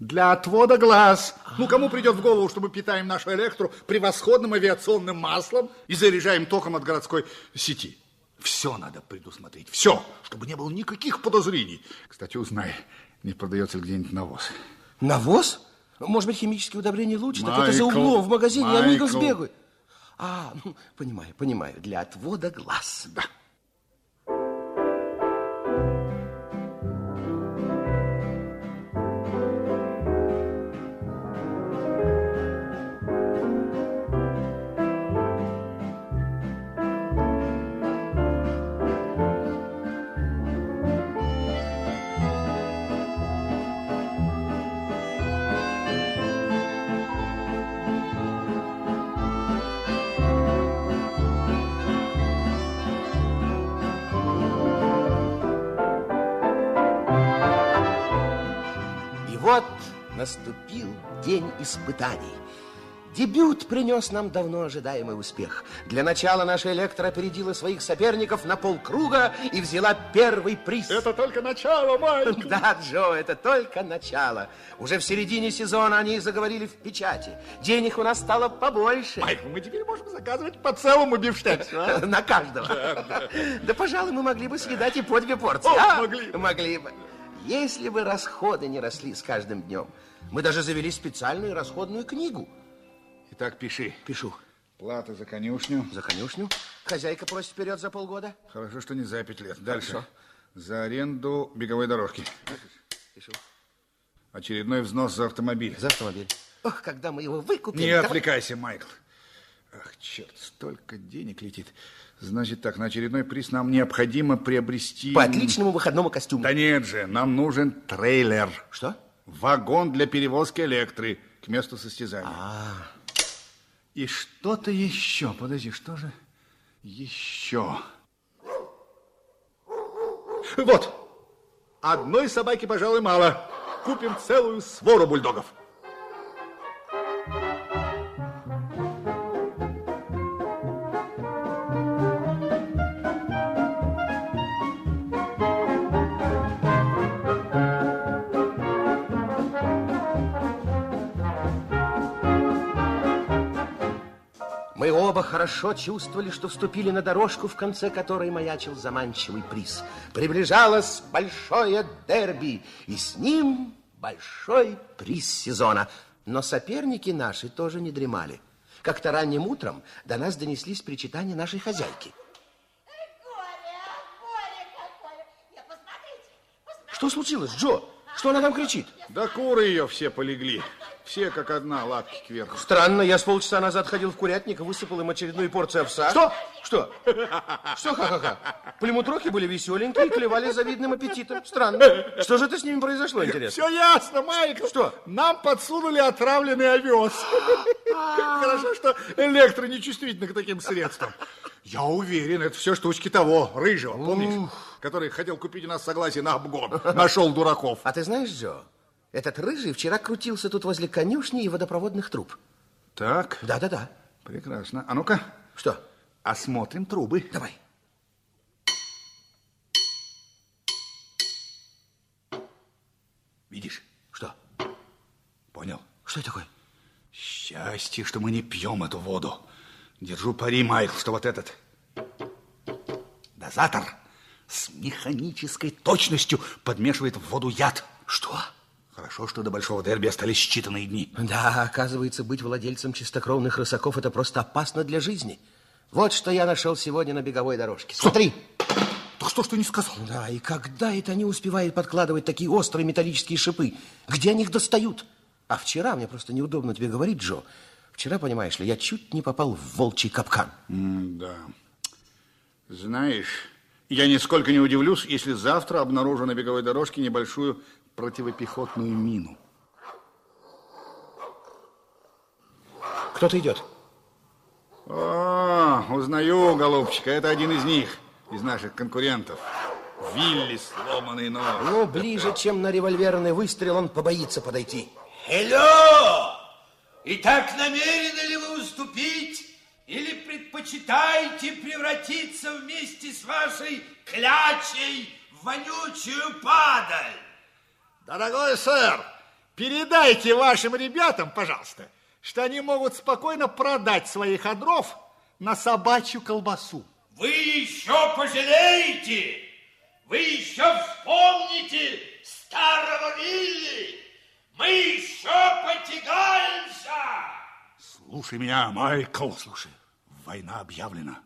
Для отвода глаз. Ну, кому придет в голову, что мы питаем нашу электру превосходным авиационным маслом и заряжаем током от городской сети? Все надо предусмотреть, все, чтобы не было никаких подозрений. Кстати, узнай, не продается ли где-нибудь навоз. Навоз? Может быть, химические удобрения лучше? Майкл, так это за углом в магазине, я мигом Майкл. сбегаю. А, ну, понимаю, понимаю, для отвода глаз. Да. Наступил день испытаний. Дебют принес нам давно ожидаемый успех. Для начала наша электро опередила своих соперников на полкруга и взяла первый приз. Это только начало, Майкл. Да, Джо, это только начало. Уже в середине сезона они заговорили в печати. Денег у нас стало побольше. Майкл, мы теперь можем заказывать по целому бифштексу. а? На каждого. Да, пожалуй, мы могли бы съедать и по две порции. О, а? могли. Могли бы. Если бы расходы не росли с каждым днем, мы даже завели специальную расходную книгу. Итак, пиши. Пишу. Плата за конюшню. За конюшню. Хозяйка просит вперед за полгода. Хорошо, что не за пять лет. Дальше. Хорошо. За аренду беговой дорожки. Пишу. Очередной взнос за автомобиль. За автомобиль. Ох, когда мы его выкупим. Не давай- отвлекайся, Майкл. Ах, черт, столько денег летит. Значит так, на очередной приз нам необходимо приобрести... По отличному выходному костюму. Да нет же, нам нужен трейлер. Что? Вагон для перевозки электры к месту состязания. А, И что-то еще. Подожди, что же еще? Вот. Одной собаки, пожалуй, мало. Купим целую свору бульдогов. Мы оба хорошо чувствовали, что вступили на дорожку, в конце которой маячил заманчивый приз. Приближалось большое дерби, и с ним большой приз сезона. Но соперники наши тоже не дремали. Как-то ранним утром до нас донеслись причитания нашей хозяйки. Горе, горе какое! Я посмотрите, посмотрите. Что случилось, Джо? Что она там кричит? Да куры ее все полегли. Все как одна, лапки кверху. Странно, я с полчаса назад ходил в курятник и высыпал им очередную порцию овса. Что? Что? Что ха-ха-ха? Племутрохи были веселенькие и клевали завидным аппетитом. Странно. Что же это с ними произошло, интересно? Все ясно, Майкл. Что? Нам подсунули отравленный овес. Хорошо, что электро нечувствительна к таким средствам. Я уверен, это все штучки того, рыжего, помнишь? Который хотел купить у нас согласие на обгон. Нашел дураков. А ты знаешь, Джо, этот рыжий вчера крутился тут возле конюшни и водопроводных труб. Так, Да-да-да. прекрасно. А ну-ка, Что? осмотрим трубы. Давай. Видишь? Что? Понял. Что это такое? Счастье, что мы не пьем эту воду. Держу пари, Майкл, что вот этот дозатор с механической точностью подмешивает в воду яд. Что? Хорошо, что до большого дерби остались считанные дни. Да, оказывается, быть владельцем чистокровных рысаков это просто опасно для жизни. Вот что я нашел сегодня на беговой дорожке. Смотри. Так что ж ты не сказал? Да, и когда это они успевают подкладывать такие острые металлические шипы? Где они их достают? А вчера, мне просто неудобно тебе говорить, Джо, вчера, понимаешь ли, я чуть не попал в волчий капкан. да. Знаешь, я нисколько не удивлюсь, если завтра обнаружу на беговой дорожке небольшую противопехотную мину. Кто-то идет. О, узнаю, голубчика, это один из них, из наших конкурентов. Вилли, сломанный нос. Ну, ближе, чем на револьверный выстрел, он побоится подойти. Hello! Итак, намерены ли вы уступить или предпочитаете превратиться вместе с вашей клячей в вонючую падаль? Дорогой сэр, Передайте вашим ребятам, пожалуйста, что они могут спокойно продать своих одров на собачью колбасу. Вы еще пожалеете, вы еще вспомните старого Вилли. Мы еще потягаемся. Слушай меня, Майкл, слушай. Война объявлена.